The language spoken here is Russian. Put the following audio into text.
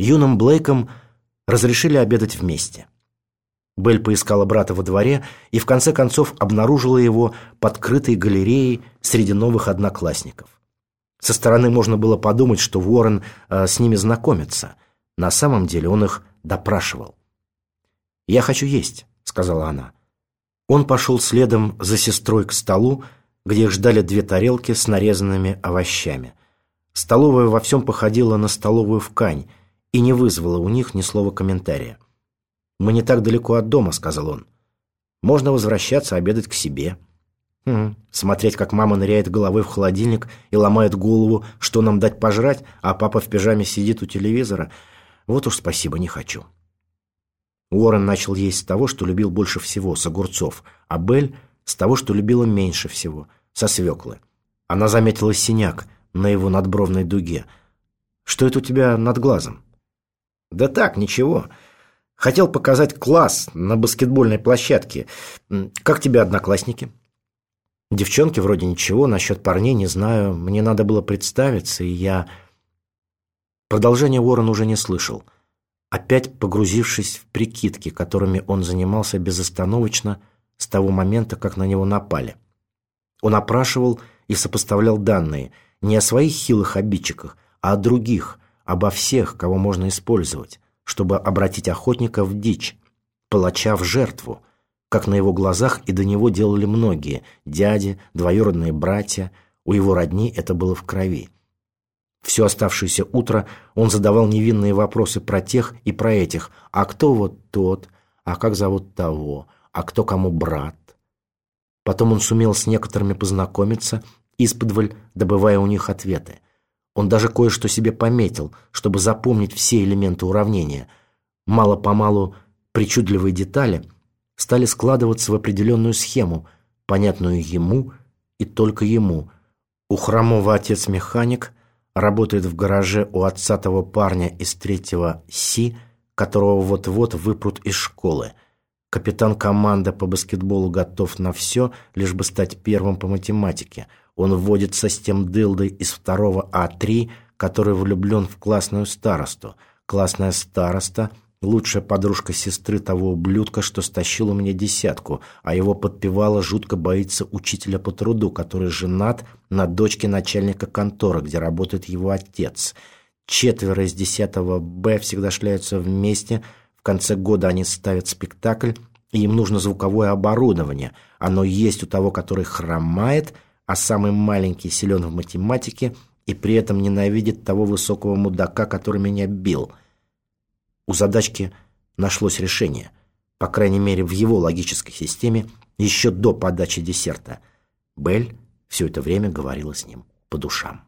Юным Блейком разрешили обедать вместе. Белль поискала брата во дворе и в конце концов обнаружила его под крытой галереей среди новых одноклассников. Со стороны можно было подумать, что Уоррен э, с ними знакомится. На самом деле он их допрашивал. «Я хочу есть», — сказала она. Он пошел следом за сестрой к столу, где их ждали две тарелки с нарезанными овощами. Столовая во всем походила на столовую в Кань и не вызвала у них ни слова комментария. «Мы не так далеко от дома», — сказал он. «Можно возвращаться обедать к себе». Хм, смотреть, как мама ныряет головой в холодильник и ломает голову, что нам дать пожрать, а папа в пижаме сидит у телевизора. Вот уж спасибо, не хочу. Уоррен начал есть с того, что любил больше всего, с огурцов, а Белль с того, что любила меньше всего, со свеклы. Она заметила синяк на его надбровной дуге. «Что это у тебя над глазом?» «Да так, ничего. Хотел показать класс на баскетбольной площадке. Как тебе одноклассники?» Девчонки вроде ничего, насчет парней не знаю. Мне надо было представиться, и я... Продолжение Уоррен уже не слышал. Опять погрузившись в прикидки, которыми он занимался безостановочно с того момента, как на него напали. Он опрашивал и сопоставлял данные не о своих хилых обидчиках, а о других, обо всех, кого можно использовать, чтобы обратить охотника в дичь, палача в жертву, как на его глазах и до него делали многие – дяди, двоюродные братья, у его родни это было в крови. Все оставшееся утро он задавал невинные вопросы про тех и про этих. А кто вот тот? А как зовут того? А кто кому брат? Потом он сумел с некоторыми познакомиться, исподволь добывая у них ответы. Он даже кое-что себе пометил, чтобы запомнить все элементы уравнения. Мало-помалу причудливые детали – стали складываться в определенную схему, понятную ему и только ему. У Хромова отец-механик работает в гараже у отца того парня из третьего Си, которого вот-вот выпрут из школы. Капитан команды по баскетболу готов на все, лишь бы стать первым по математике. Он вводится с тем дылдой из второго А3, который влюблен в классную старосту. Классная староста лучшая подружка сестры того ублюдка, что стащил у меня десятку, а его подпевала жутко боится учителя по труду, который женат на дочке начальника конторы, где работает его отец. Четверо из десятого Б всегда шляются вместе, в конце года они ставят спектакль, и им нужно звуковое оборудование. Оно есть у того, который хромает, а самый маленький силен в математике и при этом ненавидит того высокого мудака, который меня бил – у задачки нашлось решение, по крайней мере в его логической системе, еще до подачи десерта. Белль все это время говорила с ним по душам.